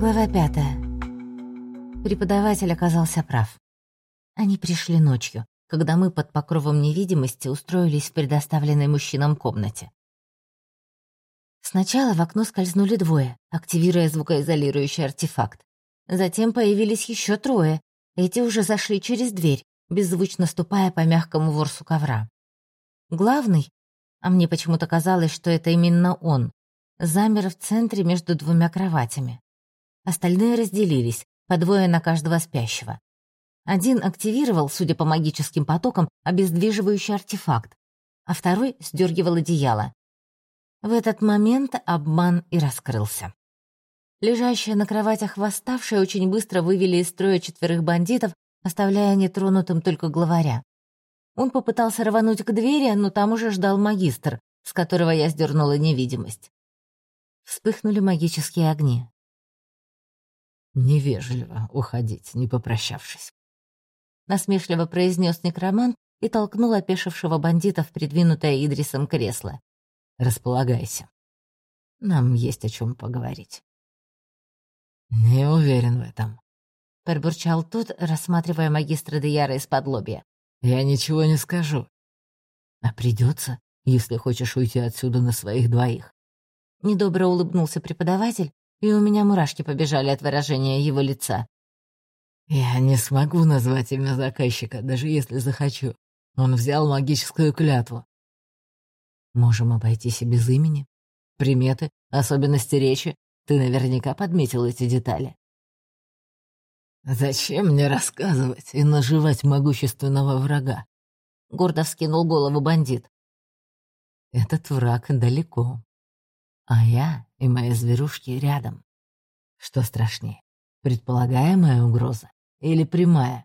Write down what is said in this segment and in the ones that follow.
Глава пятая. Преподаватель оказался прав. Они пришли ночью, когда мы под покровом невидимости устроились в предоставленной мужчинам комнате. Сначала в окно скользнули двое, активируя звукоизолирующий артефакт. Затем появились еще трое. Эти уже зашли через дверь, беззвучно ступая по мягкому ворсу ковра. Главный, а мне почему-то казалось, что это именно он, замер в центре между двумя кроватями. Остальные разделились, по двое на каждого спящего. Один активировал, судя по магическим потокам, обездвиживающий артефакт, а второй сдергивал одеяло. В этот момент обман и раскрылся. Лежащие на кроватях восставшие очень быстро вывели из строя четверых бандитов, оставляя нетронутым только главаря. Он попытался рвануть к двери, но там уже ждал магистр, с которого я сдернула невидимость. Вспыхнули магические огни. «Невежливо уходить, не попрощавшись», — насмешливо произнес некромант и толкнул опешившего бандита в придвинутое Идрисом кресло. «Располагайся. Нам есть о чем поговорить». «Не уверен в этом», — пробурчал тот, рассматривая магистра Деяра из-под лобья. «Я ничего не скажу. А придется, если хочешь уйти отсюда на своих двоих». Недобро улыбнулся преподаватель, и у меня мурашки побежали от выражения его лица. «Я не смогу назвать имя заказчика, даже если захочу. Он взял магическую клятву. Можем обойтись и без имени. Приметы, особенности речи. Ты наверняка подметил эти детали. «Зачем мне рассказывать и наживать могущественного врага?» Гордо вскинул голову бандит. «Этот враг далеко, а я и мои зверушки рядом. Что страшнее, предполагаемая угроза или прямая?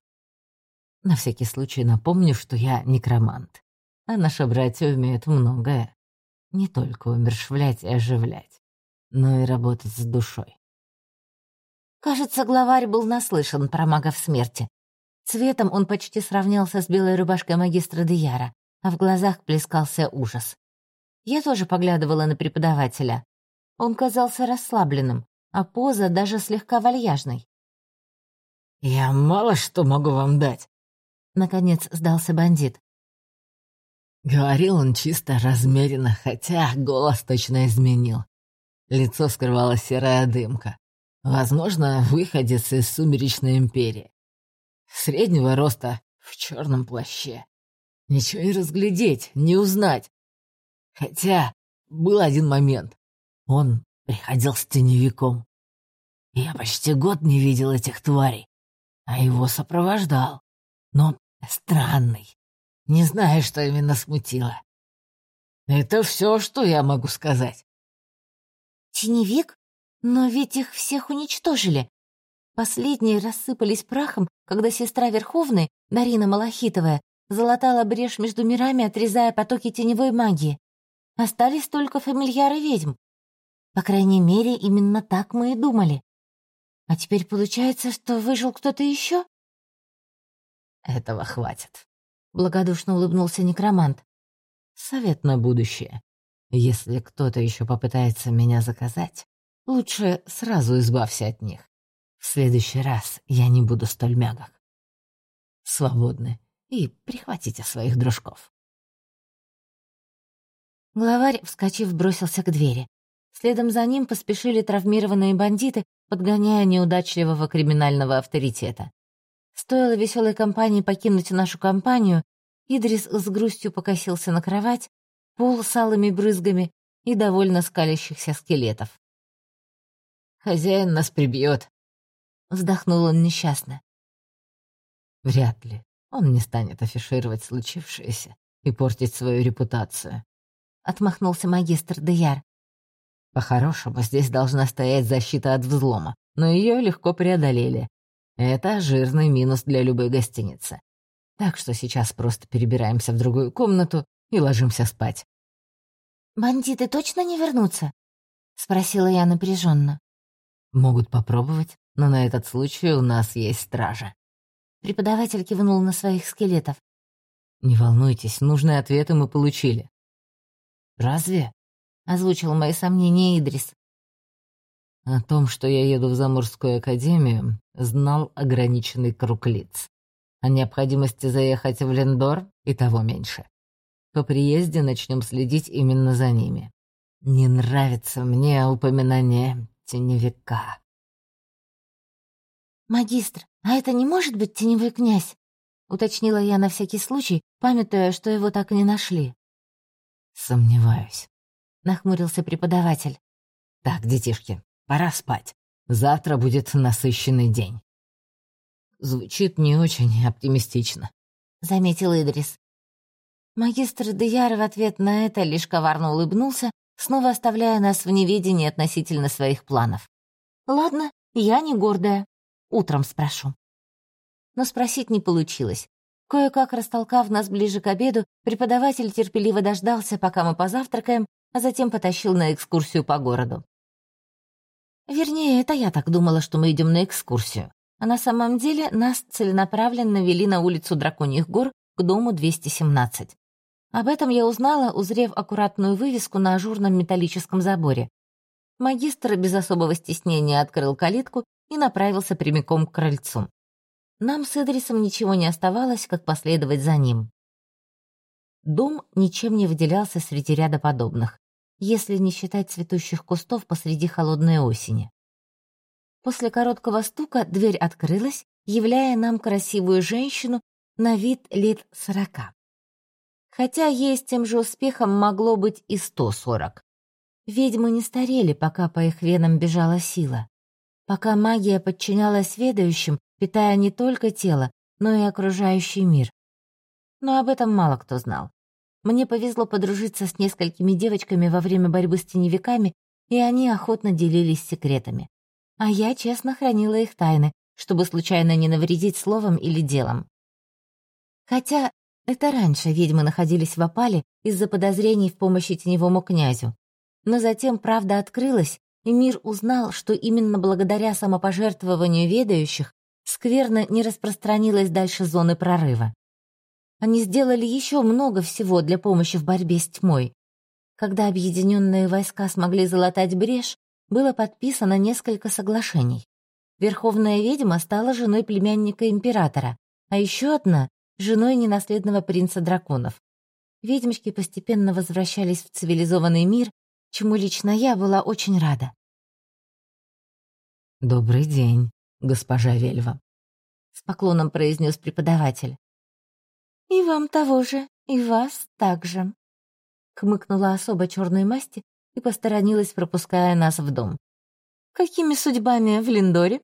На всякий случай напомню, что я некромант, а наши братья умеют многое. Не только умершвлять и оживлять, но и работать с душой. Кажется, главарь был наслышан про магов смерти. Цветом он почти сравнялся с белой рубашкой магистра Дияра, а в глазах плескался ужас. Я тоже поглядывала на преподавателя. Он казался расслабленным, а поза даже слегка вальяжной. «Я мало что могу вам дать», — наконец сдался бандит. Говорил он чисто размеренно, хотя голос точно изменил. Лицо скрывала серая дымка. Возможно, выходец из Сумеречной империи. Среднего роста, в черном плаще. Ничего не разглядеть, не узнать. Хотя был один момент. Он приходил с теневиком. Я почти год не видел этих тварей, а его сопровождал. Но странный. Не знаю, что именно смутило. Это все, что я могу сказать. Теневик? Но ведь их всех уничтожили. Последние рассыпались прахом, когда сестра Верховной, Дарина Малахитовая, залатала брешь между мирами, отрезая потоки теневой магии. Остались только фамильяры ведьм. По крайней мере, именно так мы и думали. А теперь получается, что выжил кто-то еще? Этого хватит. Благодушно улыбнулся некромант. Совет на будущее. Если кто-то еще попытается меня заказать, лучше сразу избавься от них. В следующий раз я не буду столь мягок. Свободны и прихватите своих дружков. Главарь, вскочив, бросился к двери. Следом за ним поспешили травмированные бандиты, подгоняя неудачливого криминального авторитета. Стоило веселой компании покинуть нашу компанию, Идрис с грустью покосился на кровать, пол с алыми брызгами и довольно скалящихся скелетов. «Хозяин нас прибьет», — вздохнул он несчастно. «Вряд ли. Он не станет афишировать случившееся и портить свою репутацию отмахнулся магистр Деяр. По-хорошему, здесь должна стоять защита от взлома, но ее легко преодолели. Это жирный минус для любой гостиницы. Так что сейчас просто перебираемся в другую комнату и ложимся спать. «Бандиты точно не вернутся?» — спросила я напряженно. «Могут попробовать, но на этот случай у нас есть стража». Преподаватель кивнул на своих скелетов. «Не волнуйтесь, нужные ответы мы получили. «Разве?» — озвучил мои сомнения Идрис. О том, что я еду в Заморскую академию, знал ограниченный круг лиц. О необходимости заехать в Лендор и того меньше. По приезде начнем следить именно за ними. Не нравится мне упоминание теневика. «Магистр, а это не может быть теневой князь?» — уточнила я на всякий случай, памятуя, что его так и не нашли. «Сомневаюсь», — нахмурился преподаватель. «Так, детишки, пора спать. Завтра будет насыщенный день». Звучит не очень оптимистично, заметил Идрис. Магистр Деяр в ответ на это лишь коварно улыбнулся, снова оставляя нас в неведении относительно своих планов. Ладно, я не гордая. Утром спрошу. Но спросить не получилось. Кое-как растолкав нас ближе к обеду, преподаватель терпеливо дождался, пока мы позавтракаем, а затем потащил на экскурсию по городу. Вернее, это я так думала, что мы идем на экскурсию. А на самом деле нас целенаправленно вели на улицу Драконьих гор к дому 217. Об этом я узнала, узрев аккуратную вывеску на ажурном металлическом заборе. Магистр без особого стеснения открыл калитку и направился прямиком к крыльцу. Нам с Идрисом ничего не оставалось, как последовать за ним. Дом ничем не выделялся среди ряда подобных, если не считать цветущих кустов посреди холодной осени. После короткого стука дверь открылась, являя нам красивую женщину на вид лет сорока. Хотя ей с тем же успехом могло быть и сто сорок. Ведьмы не старели, пока по их венам бежала сила. Пока магия подчинялась ведающим, питая не только тело, но и окружающий мир. Но об этом мало кто знал. Мне повезло подружиться с несколькими девочками во время борьбы с теневиками, и они охотно делились секретами а я честно хранила их тайны, чтобы случайно не навредить словом или делом. Хотя это раньше ведьмы находились в опале из-за подозрений в помощи теневому князю. Но затем правда открылась, и мир узнал, что именно благодаря самопожертвованию ведающих скверно не распространилась дальше зоны прорыва. Они сделали еще много всего для помощи в борьбе с тьмой. Когда объединенные войска смогли залатать брешь, было подписано несколько соглашений. Верховная ведьма стала женой племянника императора, а еще одна — женой ненаследного принца драконов. Ведьмочки постепенно возвращались в цивилизованный мир, чему лично я была очень рада. «Добрый день, госпожа Вельва», — с поклоном произнес преподаватель. «И вам того же, и вас также», — хмыкнула особо черной масти, и посторонилась, пропуская нас в дом. «Какими судьбами в Линдоре?»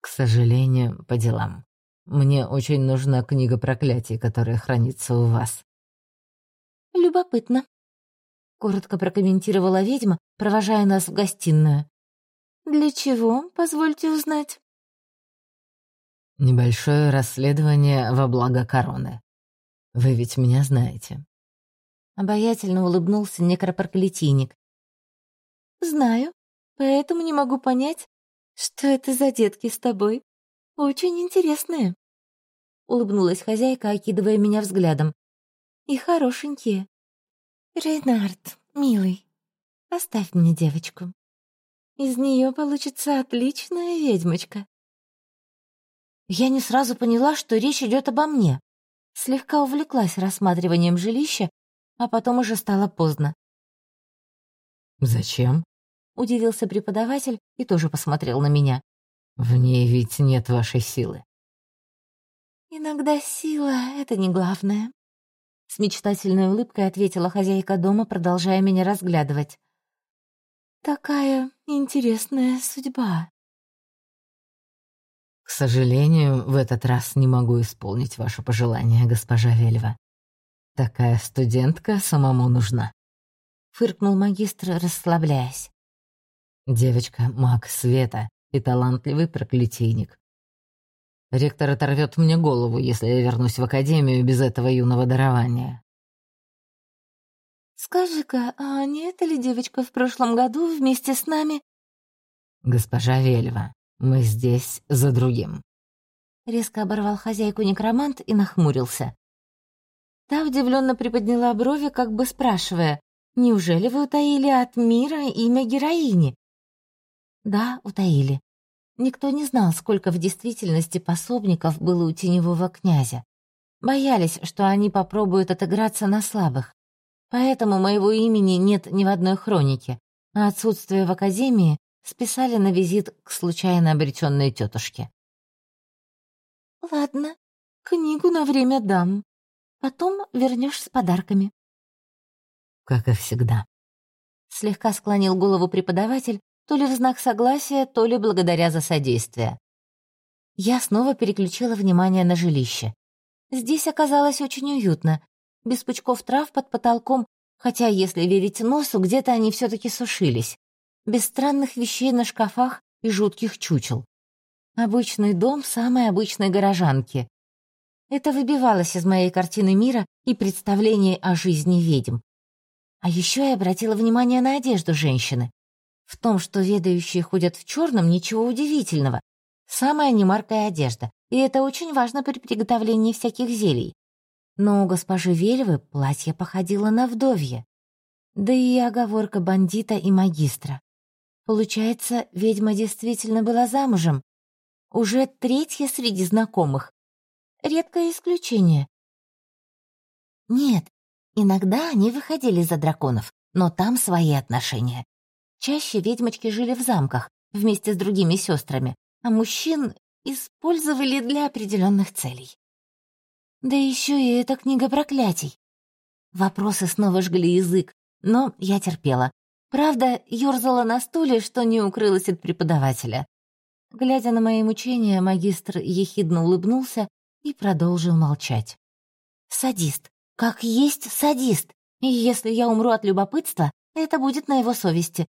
«К сожалению, по делам. Мне очень нужна книга проклятий, которая хранится у вас». «Любопытно», — коротко прокомментировала ведьма, провожая нас в гостиную. «Для чего, позвольте узнать?» «Небольшое расследование во благо короны. Вы ведь меня знаете. Обаятельно улыбнулся некропарклетийник. «Знаю, поэтому не могу понять, что это за детки с тобой. Очень интересные». Улыбнулась хозяйка, окидывая меня взглядом. «И хорошенькие. Рейнард, милый, оставь мне девочку. Из нее получится отличная ведьмочка». Я не сразу поняла, что речь идет обо мне. Слегка увлеклась рассматриванием жилища а потом уже стало поздно. «Зачем?» — удивился преподаватель и тоже посмотрел на меня. «В ней ведь нет вашей силы». «Иногда сила — это не главное», — с мечтательной улыбкой ответила хозяйка дома, продолжая меня разглядывать. «Такая интересная судьба». «К сожалению, в этот раз не могу исполнить ваше пожелание, госпожа Вельва. Такая студентка самому нужна. Фыркнул магистр, расслабляясь. Девочка — маг света и талантливый проклятийник. Ректор оторвет мне голову, если я вернусь в академию без этого юного дарования. «Скажи-ка, а не эта ли девочка в прошлом году вместе с нами?» «Госпожа Вельва, мы здесь за другим». Резко оборвал хозяйку некромант и нахмурился. Та удивленно приподняла брови, как бы спрашивая, «Неужели вы утаили от мира имя героини?» Да, утаили. Никто не знал, сколько в действительности пособников было у теневого князя. Боялись, что они попробуют отыграться на слабых. Поэтому моего имени нет ни в одной хронике, а отсутствие в академии списали на визит к случайно обретенной тетушке. «Ладно, книгу на время дам. Потом вернешь с подарками». «Как и всегда». Слегка склонил голову преподаватель, то ли в знак согласия, то ли благодаря за содействие. Я снова переключила внимание на жилище. Здесь оказалось очень уютно, без пучков трав под потолком, хотя, если верить носу, где-то они все-таки сушились, без странных вещей на шкафах и жутких чучел. Обычный дом самой обычной горожанки. Это выбивалось из моей картины мира и представлений о жизни ведьм. А еще я обратила внимание на одежду женщины. В том, что ведающие ходят в черном, ничего удивительного. Самая немаркая одежда, и это очень важно при приготовлении всяких зелий. Но у госпожи Вельвы платье походило на вдовье. Да и оговорка бандита и магистра. Получается, ведьма действительно была замужем. Уже третья среди знакомых. Редкое исключение. Нет, иногда они выходили за драконов, но там свои отношения. Чаще ведьмочки жили в замках вместе с другими сестрами, а мужчин использовали для определенных целей. Да еще и эта книга проклятий. Вопросы снова жгли язык, но я терпела. Правда, ёрзала на стуле, что не укрылась от преподавателя. Глядя на мои мучения, магистр ехидно улыбнулся и продолжил молчать. «Садист. Как есть садист. И если я умру от любопытства, это будет на его совести.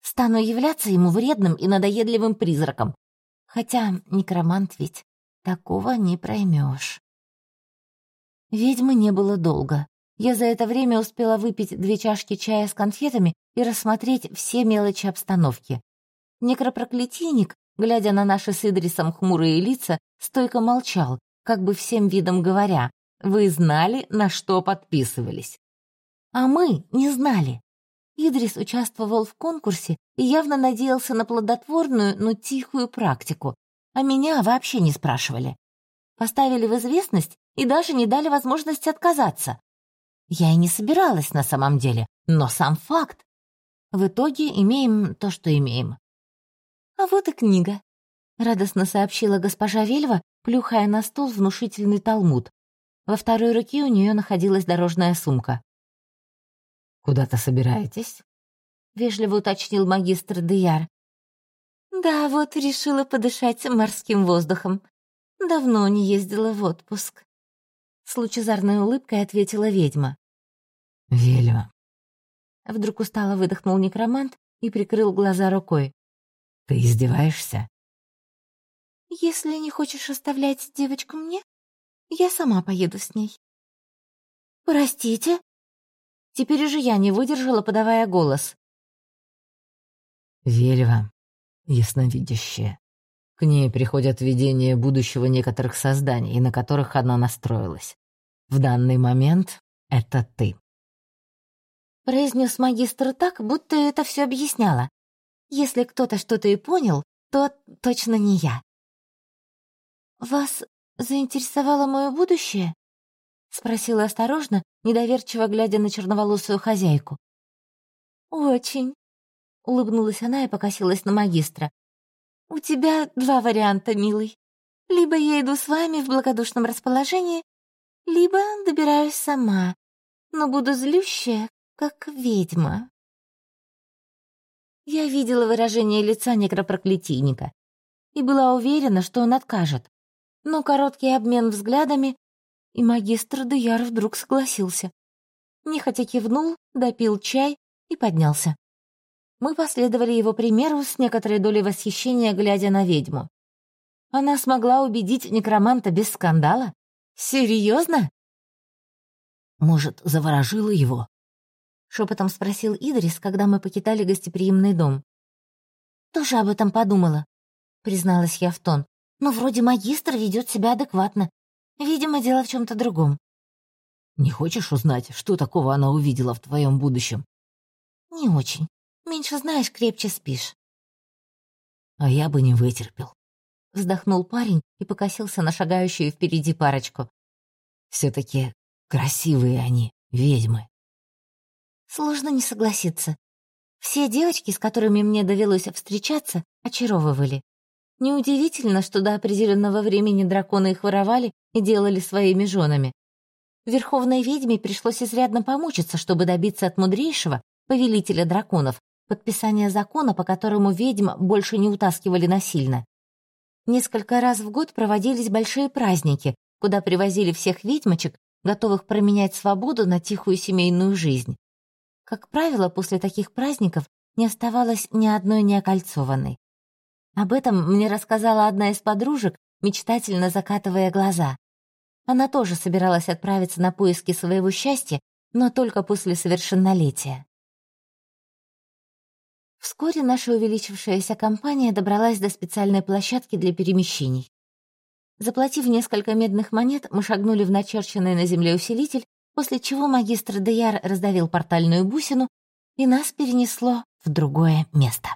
Стану являться ему вредным и надоедливым призраком. Хотя некромант ведь такого не проймешь. Ведьмы не было долго. Я за это время успела выпить две чашки чая с конфетами и рассмотреть все мелочи обстановки. Некропроклятийник, глядя на наши с Идрисом хмурые лица, стойко молчал, как бы всем видом говоря, «Вы знали, на что подписывались». А мы не знали. Идрис участвовал в конкурсе и явно надеялся на плодотворную, но тихую практику, а меня вообще не спрашивали. Поставили в известность и даже не дали возможности отказаться. Я и не собиралась на самом деле, но сам факт. В итоге имеем то, что имеем. «А вот и книга», — радостно сообщила госпожа Вельва, плюхая на стол внушительный талмуд. Во второй руке у нее находилась дорожная сумка. «Куда-то собираетесь?» — вежливо уточнил магистр Деяр. «Да, вот решила подышать морским воздухом. Давно не ездила в отпуск». С лучезарной улыбкой ответила ведьма. «Вельма». Вдруг устало выдохнул некромант и прикрыл глаза рукой. «Ты издеваешься?» «Если не хочешь оставлять девочку мне, я сама поеду с ней». «Простите?» Теперь уже я не выдержала, подавая голос. Вельва, ясновидящая. Ней приходят видения будущего некоторых созданий, на которых она настроилась. В данный момент это ты. Произнес магистр так, будто это все объясняло. Если кто-то что-то и понял, то точно не я. «Вас заинтересовало мое будущее?» — спросила осторожно, недоверчиво глядя на черноволосую хозяйку. «Очень», — улыбнулась она и покосилась на магистра. «У тебя два варианта, милый. Либо я иду с вами в благодушном расположении, либо добираюсь сама, но буду злющая, как ведьма». Я видела выражение лица некропроклятийника и была уверена, что он откажет. Но короткий обмен взглядами, и магистр Деяр вдруг согласился. Нехотя кивнул, допил чай и поднялся. Мы последовали его примеру с некоторой долей восхищения, глядя на ведьму. Она смогла убедить некроманта без скандала? Серьезно? Может, заворожила его? Шепотом спросил Идрис, когда мы покидали гостеприимный дом. Тоже об этом подумала, призналась я в тон. Но вроде магистр ведет себя адекватно. Видимо, дело в чем-то другом. Не хочешь узнать, что такого она увидела в твоем будущем? Не очень. Меньше знаешь, крепче спишь. а я бы не вытерпел. Вздохнул парень и покосился на шагающую впереди парочку. Все-таки красивые они, ведьмы. Сложно не согласиться. Все девочки, с которыми мне довелось встречаться, очаровывали. Неудивительно, что до определенного времени драконы их воровали и делали своими женами. Верховной ведьме пришлось изрядно помучиться, чтобы добиться от мудрейшего, повелителя драконов, подписания закона, по которому ведьм больше не утаскивали насильно. Несколько раз в год проводились большие праздники, куда привозили всех ведьмочек, готовых променять свободу на тихую семейную жизнь. Как правило, после таких праздников не оставалось ни одной неокольцованной. Об этом мне рассказала одна из подружек, мечтательно закатывая глаза. Она тоже собиралась отправиться на поиски своего счастья, но только после совершеннолетия. Вскоре наша увеличившаяся компания добралась до специальной площадки для перемещений. Заплатив несколько медных монет, мы шагнули в начерченный на земле усилитель, после чего магистр Деяр раздавил портальную бусину, и нас перенесло в другое место.